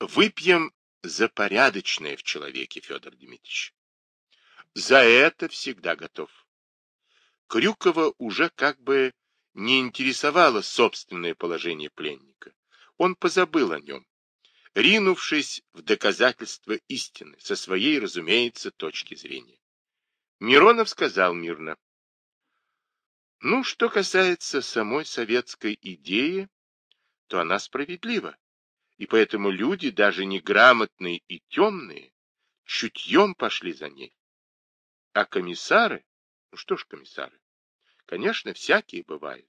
Выпьем за порядочное в человеке, Федор Дмитриевич. За это всегда готов. Крюкова уже как бы не интересовало собственное положение пленника. Он позабыл о нем, ринувшись в доказательство истины, со своей, разумеется, точки зрения. Миронов сказал мирно. Ну, что касается самой советской идеи, то она справедлива, и поэтому люди, даже неграмотные и темные, чутьем пошли за ней. А комиссары? Ну что ж комиссары? Конечно, всякие бывают.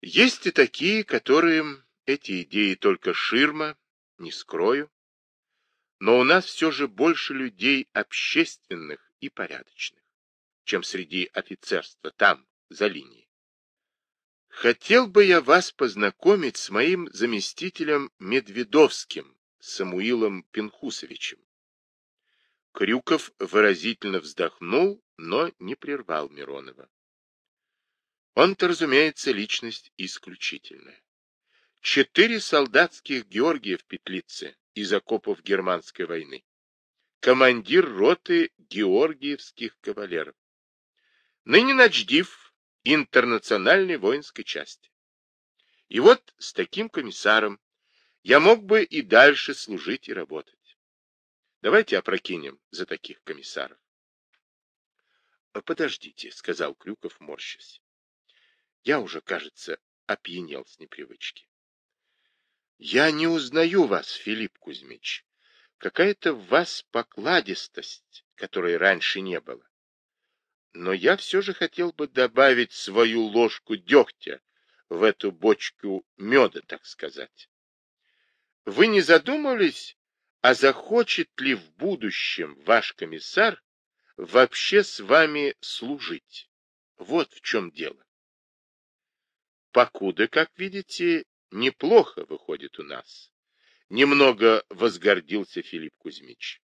Есть и такие, которым эти идеи только ширма, не скрою. Но у нас все же больше людей общественных и порядочных, чем среди офицерства там, за линией. Хотел бы я вас познакомить с моим заместителем Медведовским, Самуилом Пинхусовичем. Крюков выразительно вздохнул, но не прервал Миронова. Он-то, разумеется, личность исключительная. Четыре солдатских Георгия в петлице из окопов германской войны. Командир роты георгиевских кавалеров. Ныне начдив интернациональной воинской части. И вот с таким комиссаром я мог бы и дальше служить и работать. Давайте опрокинем за таких комиссаров. — Подождите, — сказал Крюков, морщась. Я уже, кажется, опьянел с непривычки. — Я не узнаю вас, Филипп Кузьмич. Какая-то в вас покладистость, которой раньше не было. Но я все же хотел бы добавить свою ложку дегтя в эту бочку меда, так сказать. Вы не задумывались а захочет ли в будущем ваш комиссар вообще с вами служить? Вот в чем дело. Покуда, как видите, неплохо выходит у нас. Немного возгордился Филипп Кузьмич.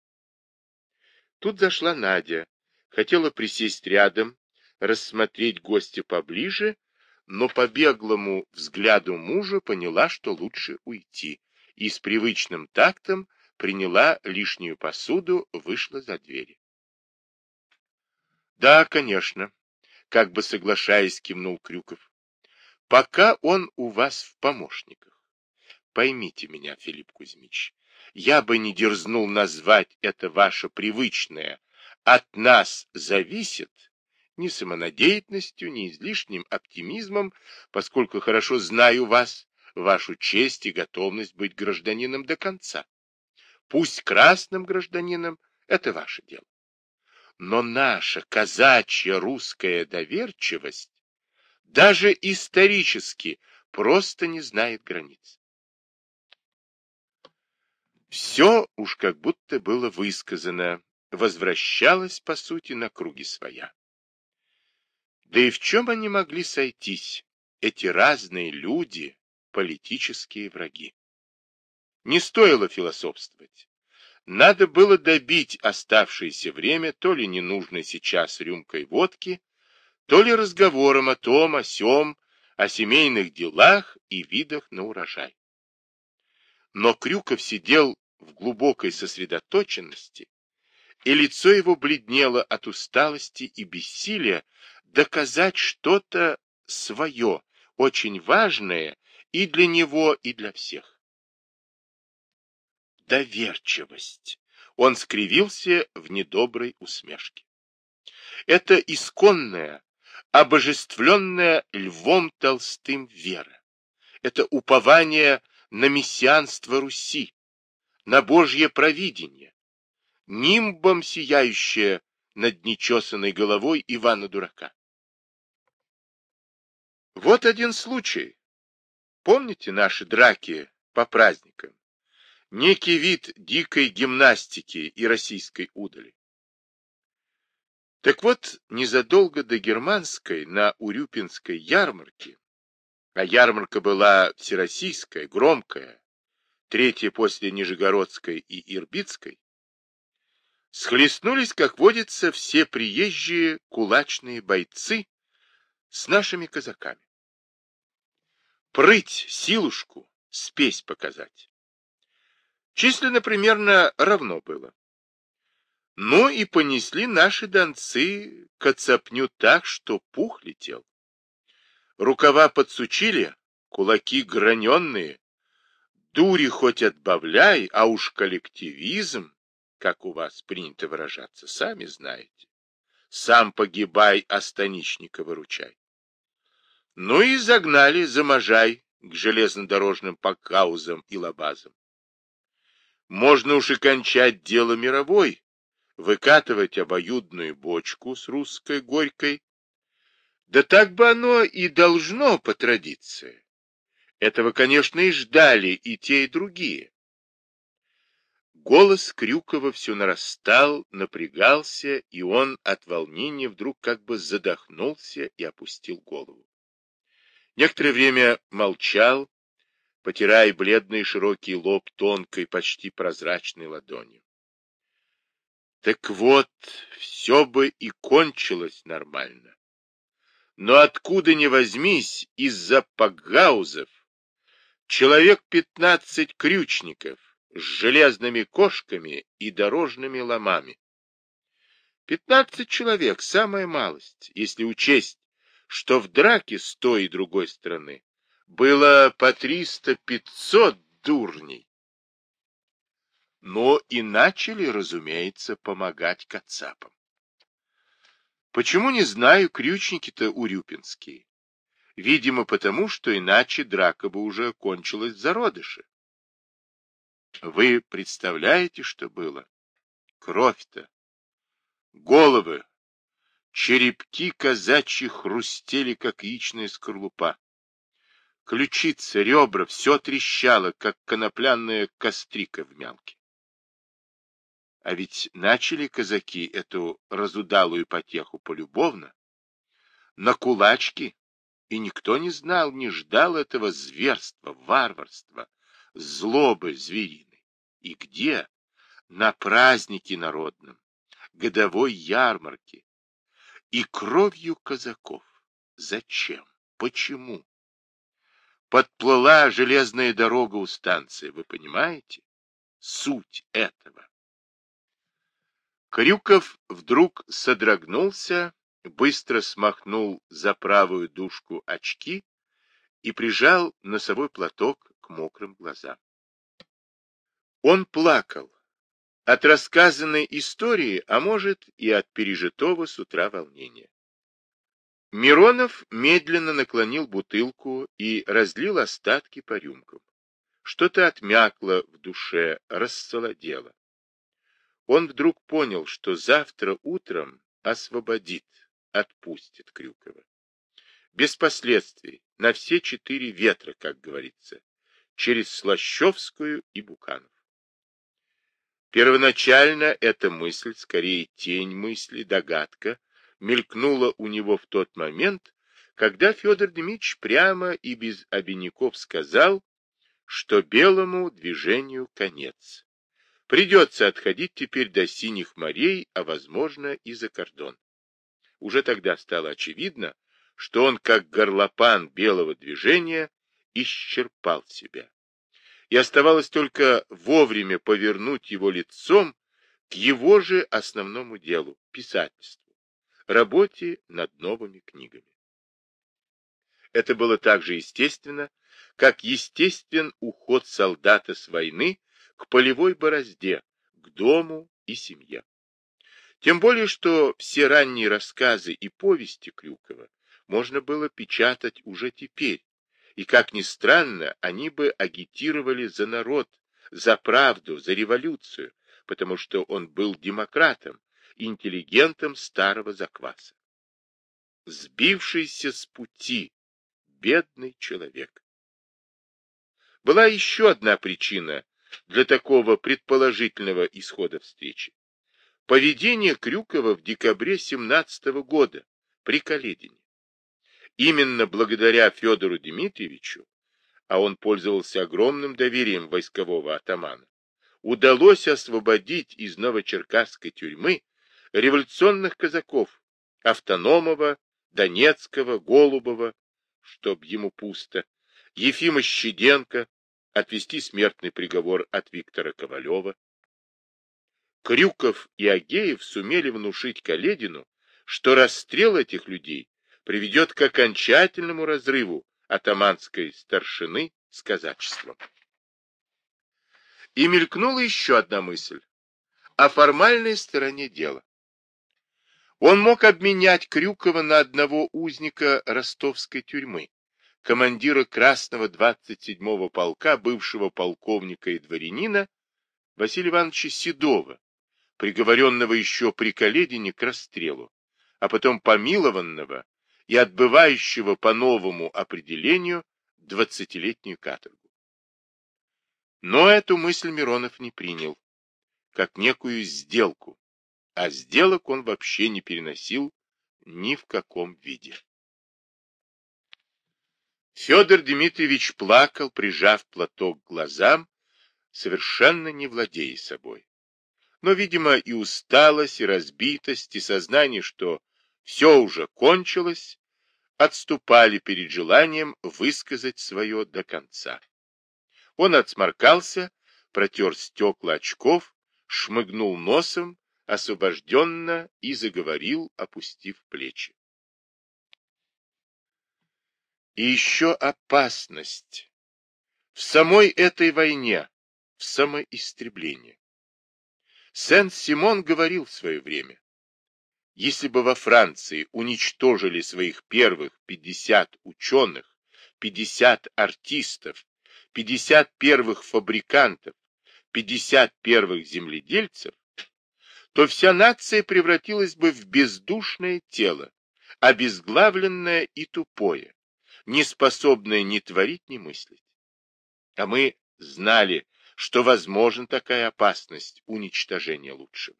Тут зашла Надя, хотела присесть рядом, рассмотреть гостя поближе, но по беглому взгляду мужа поняла, что лучше уйти, и с привычным тактом приняла лишнюю посуду, вышла за двери. Да, конечно, как бы соглашаясь, кивнул Крюков. Пока он у вас в помощниках. Поймите меня, Филипп Кузьмич, я бы не дерзнул назвать это ваше привычное «от нас зависит» ни самонадеятельностью, ни излишним оптимизмом, поскольку хорошо знаю вас, вашу честь и готовность быть гражданином до конца. Пусть красным гражданином — это ваше дело. Но наша казачья русская доверчивость даже исторически просто не знает границ. Все уж как будто было высказано, возвращалось, по сути, на круги своя. Да и в чем они могли сойтись, эти разные люди, политические враги? Не стоило философствовать. Надо было добить оставшееся время то ли ненужной сейчас рюмкой водки, то ли разговором о том, о сём, о семейных делах и видах на урожай. Но Крюков сидел в глубокой сосредоточенности, и лицо его бледнело от усталости и бессилия доказать что-то свое, очень важное и для него, и для всех доверчивость. Он скривился в недоброй усмешке. Это исконная, обожествленная Львом Толстым вера. Это упование на мессианство Руси, на Божье провидение, нимбом сияющее над нечесанной головой Ивана Дурака. Вот один случай. Помните наши драки по праздникам? некий вид дикой гимнастики и российской удали. Так вот, незадолго до германской на Урюпинской ярмарке, а ярмарка была всероссийская, громкая, третья после Нижегородской и Ирбитской, схлестнулись, как водится, все приезжие кулачные бойцы с нашими казаками. Прыть, силушку, спесь показать. Численно примерно равно было. Но и понесли наши донцы коцапню так, что пух летел. Рукава подсучили, кулаки граненные, дури хоть отбавляй, а уж коллективизм, как у вас принято выражаться, сами знаете. Сам погибай, а станичника выручай. Ну и загнали за Можай к железнодорожным пакаузам и лабазам. Можно уж и кончать дело мировой, выкатывать обоюдную бочку с русской горькой. Да так бы оно и должно по традиции. Этого, конечно, и ждали и те, и другие. Голос Крюкова все нарастал, напрягался, и он от волнения вдруг как бы задохнулся и опустил голову. Некоторое время молчал, потирая бледный широкий лоб тонкой, почти прозрачной ладонью. Так вот, все бы и кончилось нормально. Но откуда ни возьмись, из-за пагаузов, человек пятнадцать крючников с железными кошками и дорожными ломами. Пятнадцать человек, самая малость, если учесть, что в драке с той и другой стороны было по триста-пятьсот дурней но и начали, разумеется, помогать кацапам. Почему не знаю, крючники-то урюпинские? Видимо, потому, что иначе драка бы уже кончилась в зародыше. Вы представляете, что было? Кровь-то, головы, черепки казачьи хрустели, как яичная скорлупа. Ключицы, ребра, все трещало, как конопляная кострика в мямке. А ведь начали казаки эту разудалую потеху полюбовно, на кулачки, и никто не знал, не ждал этого зверства, варварства, злобы звериной. И где? На празднике народном, годовой ярмарке. И кровью казаков. Зачем? Почему? Подплыла железная дорога у станции, вы понимаете? Суть этого. Крюков вдруг содрогнулся, быстро смахнул за правую дужку очки и прижал носовой платок мокрым глазам. Он плакал от рассказанной истории, а может и от пережитого с утра волнения. Миронов медленно наклонил бутылку и разлил остатки по рюмкам. Что-то отмякло в душе, рассолодело он вдруг понял, что завтра утром освободит, отпустит Крюкова. Без последствий, на все четыре ветра, как говорится, через Слащевскую и Буканов. Первоначально эта мысль, скорее тень мысли, догадка, мелькнула у него в тот момент, когда Федор Дмитриевич прямо и без обиняков сказал, что белому движению конец. Придется отходить теперь до синих морей, а, возможно, и за кордон. Уже тогда стало очевидно, что он, как горлопан белого движения, исчерпал себя. И оставалось только вовремя повернуть его лицом к его же основному делу – писательству, работе над новыми книгами. Это было так же естественно, как естествен уход солдата с войны к полевой борозде, к дому и семье. Тем более, что все ранние рассказы и повести Крюкова можно было печатать уже теперь, и, как ни странно, они бы агитировали за народ, за правду, за революцию, потому что он был демократом, интеллигентом старого закваса. Сбившийся с пути, бедный человек. Была еще одна причина для такого предположительного исхода встречи. Поведение Крюкова в декабре 17 года при Каледине. Именно благодаря Федору Дмитриевичу, а он пользовался огромным доверием войскового атамана, удалось освободить из Новочеркасской тюрьмы революционных казаков Автономова, Донецкого, Голубова, чтоб ему пусто, Ефима Щеденко, отвести смертный приговор от Виктора Ковалева. Крюков и Агеев сумели внушить Каледину, что расстрел этих людей приведет к окончательному разрыву атаманской старшины с казачеством. И мелькнула еще одна мысль о формальной стороне дела. Он мог обменять Крюкова на одного узника ростовской тюрьмы, командира Красного 27-го полка, бывшего полковника и дворянина Василия Ивановича Седова, приговоренного еще при Каледине к расстрелу, а потом помилованного и отбывающего по новому определению двадцатилетнюю каторгу. Но эту мысль Миронов не принял, как некую сделку, а сделок он вообще не переносил ни в каком виде. Федор Дмитриевич плакал, прижав платок к глазам, совершенно не владея собой. Но, видимо, и усталость, и разбитость, и сознание, что все уже кончилось, отступали перед желанием высказать свое до конца. Он отсморкался, протер стекла очков, шмыгнул носом, освобожденно и заговорил, опустив плечи. И еще опасность в самой этой войне, в самоистреблении. Сен-Симон говорил в свое время, если бы во Франции уничтожили своих первых 50 ученых, 50 артистов, 50 первых фабрикантов, 50 первых земледельцев, то вся нация превратилась бы в бездушное тело, обезглавленное и тупое, не способное ни творить, ни мыслить. А мы знали, что возможна такая опасность уничтожения лучшего.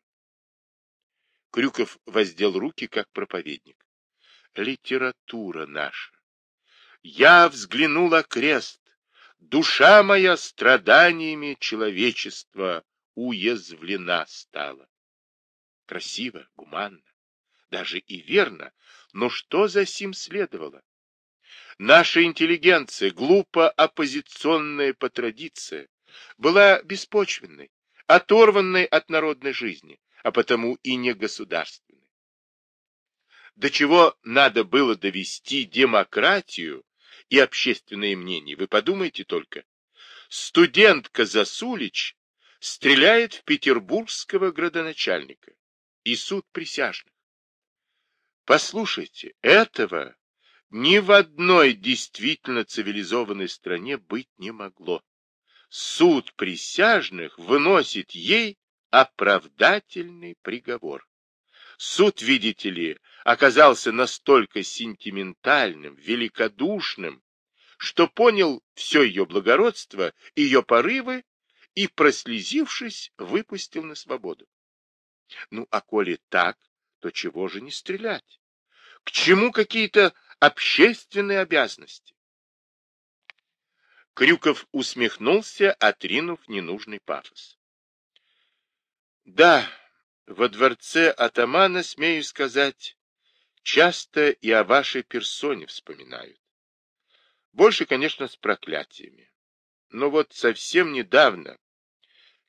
Крюков воздел руки, как проповедник. Литература наша. Я взглянул окрест. Душа моя страданиями человечества уязвлена стала. Красиво, гуманно, даже и верно, но что за сим следовало? Наша интеллигенция, глупо оппозиционная по традиции, была беспочвенной, оторванной от народной жизни, а потому и не государственной. До чего надо было довести демократию и общественное мнение, вы подумайте только. Студентка Засулич стреляет в петербургского градоначальника и суд присяжных. Послушайте, этого ни в одной действительно цивилизованной стране быть не могло. Суд присяжных выносит ей оправдательный приговор. Суд, видите ли, оказался настолько сентиментальным, великодушным, что понял все ее благородство, ее порывы и, прослезившись, выпустил на свободу. Ну, а коли так, то чего же не стрелять? К чему какие-то общественные обязанности. Крюков усмехнулся, отринув ненужный пафос. Да, во дворце атамана, смею сказать, часто и о вашей персоне вспоминают. Больше, конечно, с проклятиями. Но вот совсем недавно,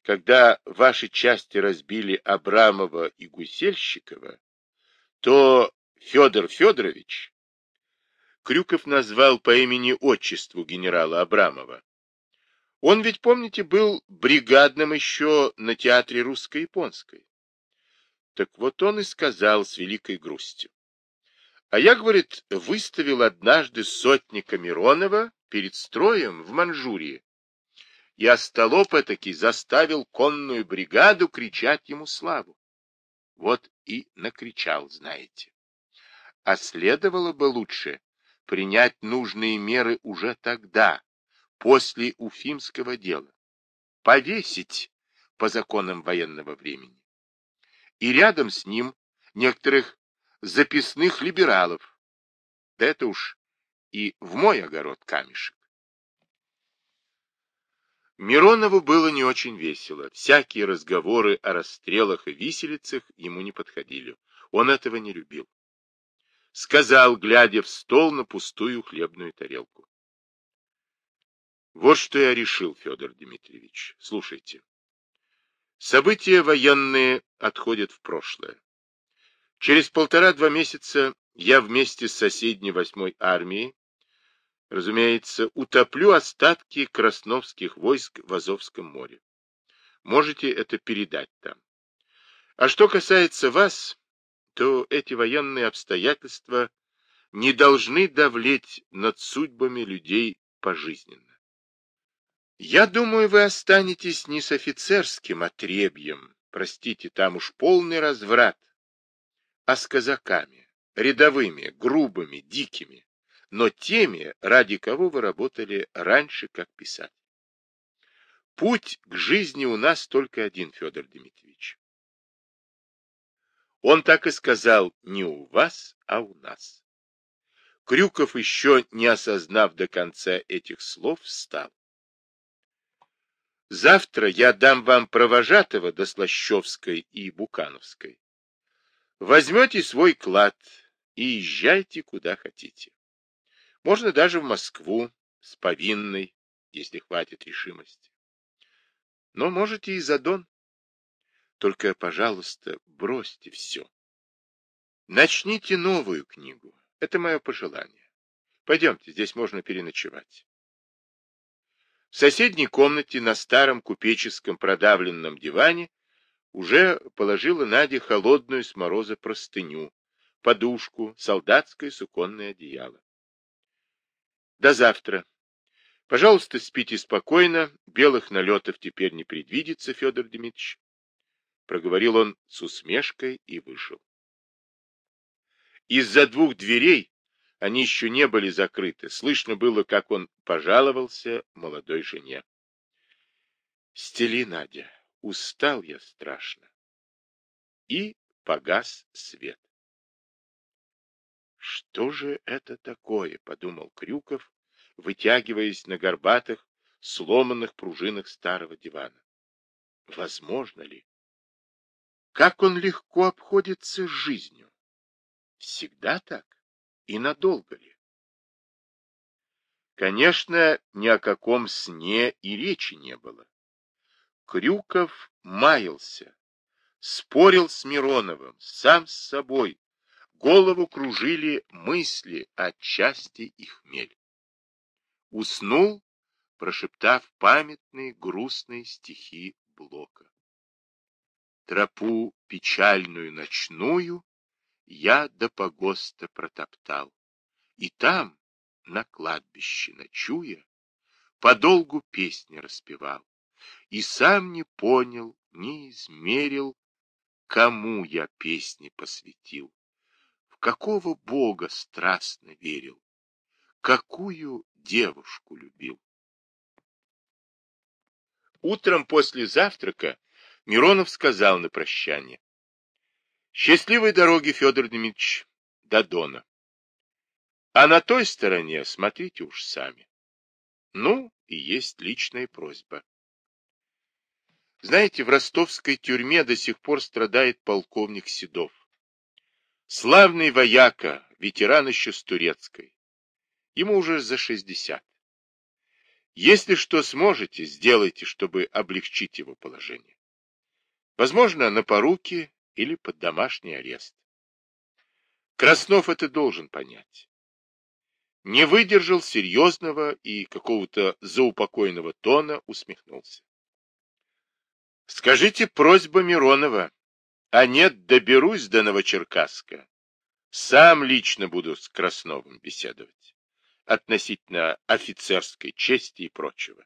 когда ваши части разбили Абрамова и Гусельщикова, то Федор Федорович Крюков назвал по имени-отчеству генерала Абрамова. Он ведь, помните, был бригадным еще на театре русско-японской. Так вот он и сказал с великой грустью. А я, говорит, выставил однажды сотника Миронова перед строем в Манчжурии. И остолоп этакий заставил конную бригаду кричать ему славу. Вот и накричал, знаете. А следовало бы лучше принять нужные меры уже тогда, после Уфимского дела. Повесить по законам военного времени. И рядом с ним некоторых записных либералов. Да это уж и в мой огород камешек. Миронову было не очень весело. Всякие разговоры о расстрелах и виселицах ему не подходили. Он этого не любил сказал, глядя в стол на пустую хлебную тарелку. Вот что я решил, Федор Дмитриевич. Слушайте. События военные отходят в прошлое. Через полтора-два месяца я вместе с соседней восьмой армией, разумеется, утоплю остатки красновских войск в Азовском море. Можете это передать там. А что касается вас, то эти военные обстоятельства не должны давлеть над судьбами людей пожизненно. Я думаю, вы останетесь не с офицерским отребьем, простите, там уж полный разврат, а с казаками, рядовыми, грубыми, дикими, но теми, ради кого вы работали раньше как писатель. Путь к жизни у нас только один, Федор Дмитриевич. Он так и сказал, не у вас, а у нас. Крюков, еще не осознав до конца этих слов, встал. Завтра я дам вам провожатого до Слащевской и Букановской. Возьмете свой клад и езжайте куда хотите. Можно даже в Москву с повинной, если хватит решимости. Но можете и за Дон. Только, пожалуйста, бросьте все. Начните новую книгу. Это мое пожелание. Пойдемте, здесь можно переночевать. В соседней комнате на старом купеческом продавленном диване уже положила Надя холодную с мороза простыню, подушку, солдатское суконное одеяло. До завтра. Пожалуйста, спите спокойно, белых налетов теперь не предвидится, Федор Дмитриевич. Проговорил он с усмешкой и вышел. Из-за двух дверей они еще не были закрыты. Слышно было, как он пожаловался молодой жене. Стели, Надя, устал я страшно. И погас свет. Что же это такое, подумал Крюков, вытягиваясь на горбатых, сломанных пружинах старого дивана. Возможно ли? Как он легко обходится с жизнью? Всегда так? И надолго ли? Конечно, ни о каком сне и речи не было. Крюков маялся, спорил с Мироновым, сам с собой. Голову кружили мысли о части и хмель. Уснул, прошептав памятные грустные стихи Блока. Тропу печальную ночную я до погоста протоптал. И там, на кладбище ночуя, подолгу песни распевал. И сам не понял, не измерил, кому я песни посвятил, в какого бога страстно верил, какую девушку любил. Утром после завтрака Миронов сказал на прощание. Счастливой дороги, Федор Дмитриевич, до Дона. А на той стороне смотрите уж сами. Ну, и есть личная просьба. Знаете, в ростовской тюрьме до сих пор страдает полковник Седов. Славный вояка, ветеран еще с турецкой. Ему уже за шестьдесят. Если что сможете, сделайте, чтобы облегчить его положение. Возможно, на поруки или под домашний арест. Краснов это должен понять. Не выдержал серьезного и какого-то заупокойного тона, усмехнулся. Скажите просьба Миронова, а нет, доберусь до Новочеркасска. Сам лично буду с Красновым беседовать относительно офицерской чести и прочего.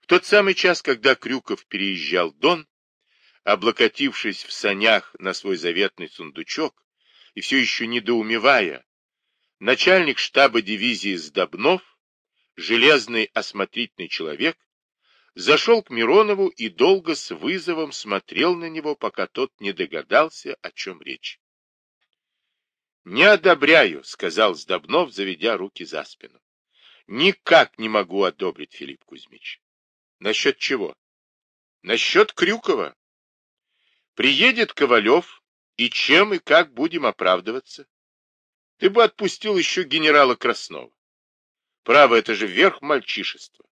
В тот самый час, когда Крюков переезжал Дон, облокотившись в санях на свой заветный сундучок и все еще недоумевая, начальник штаба дивизии Сдобнов, железный осмотрительный человек, зашел к Миронову и долго с вызовом смотрел на него, пока тот не догадался, о чем речь. «Не одобряю», — сказал Сдобнов, заведя руки за спину. «Никак не могу одобрить, Филипп Кузьмич». «Насчет чего?» «Насчет Крюкова. Приедет Ковалев, и чем и как будем оправдываться? Ты бы отпустил еще генерала Краснова. Право, это же верх мальчишества.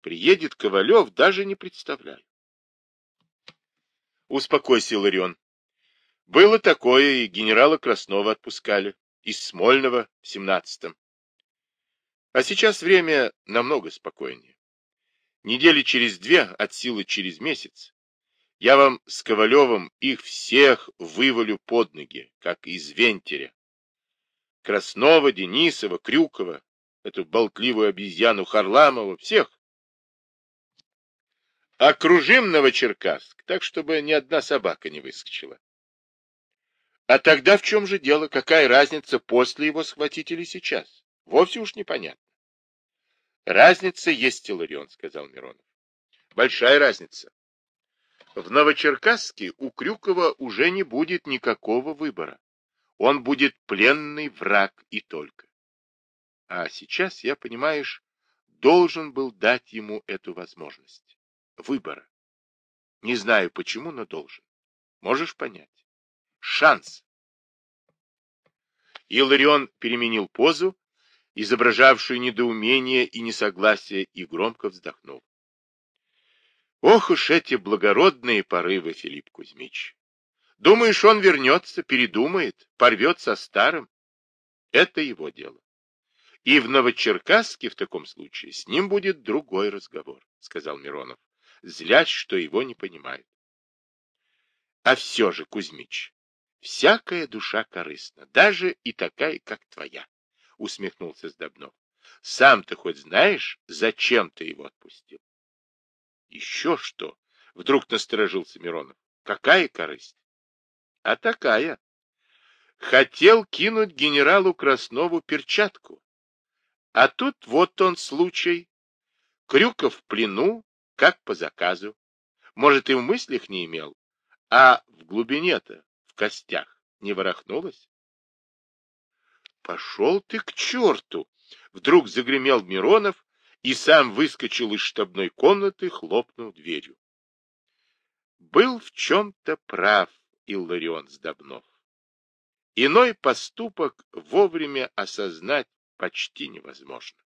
Приедет Ковалев, даже не представляю. Успокойся, Ларион. Было такое, и генерала Краснова отпускали. Из Смольного в семнадцатом. А сейчас время намного спокойнее. Недели через две, от силы через месяц, я вам с Ковалевым их всех вывалю под ноги, как из вентеря. Краснова, Денисова, Крюкова, эту болтливую обезьяну Харламова, всех. Окружим Новочеркасск, так, чтобы ни одна собака не выскочила. А тогда в чем же дело? Какая разница, после его схватить или сейчас? Вовсе уж непонятно. Разница есть, Иларион, сказал Миронов. Большая разница. В Новочеркасске у Крюкова уже не будет никакого выбора. Он будет пленный враг и только. А сейчас, я, понимаешь, должен был дать ему эту возможность. Выбора. Не знаю почему, но должен. Можешь понять? Шанс. Иларион переменил позу изображавшую недоумение и несогласие, и громко вздохнул. Ох уж эти благородные порывы, Филипп Кузьмич! Думаешь, он вернется, передумает, порвет со старым? Это его дело. И в Новочеркасске в таком случае с ним будет другой разговор, сказал Миронов, злясь, что его не понимают. А все же, Кузьмич, всякая душа корыстна, даже и такая, как твоя. — усмехнулся Сдобнов. — Сам ты хоть знаешь, зачем ты его отпустил? — Еще что? — вдруг насторожился Миронов. — Какая корысть? — А такая. Хотел кинуть генералу Краснову перчатку. А тут вот он случай. Крюков в плену, как по заказу. Может, и в мыслях не имел, а в глубине-то, в костях, не ворохнулось? Пошел ты к черту! Вдруг загремел Миронов и сам выскочил из штабной комнаты, хлопнув дверью. Был в чем-то прав Илларион Сдобнов. Иной поступок вовремя осознать почти невозможно.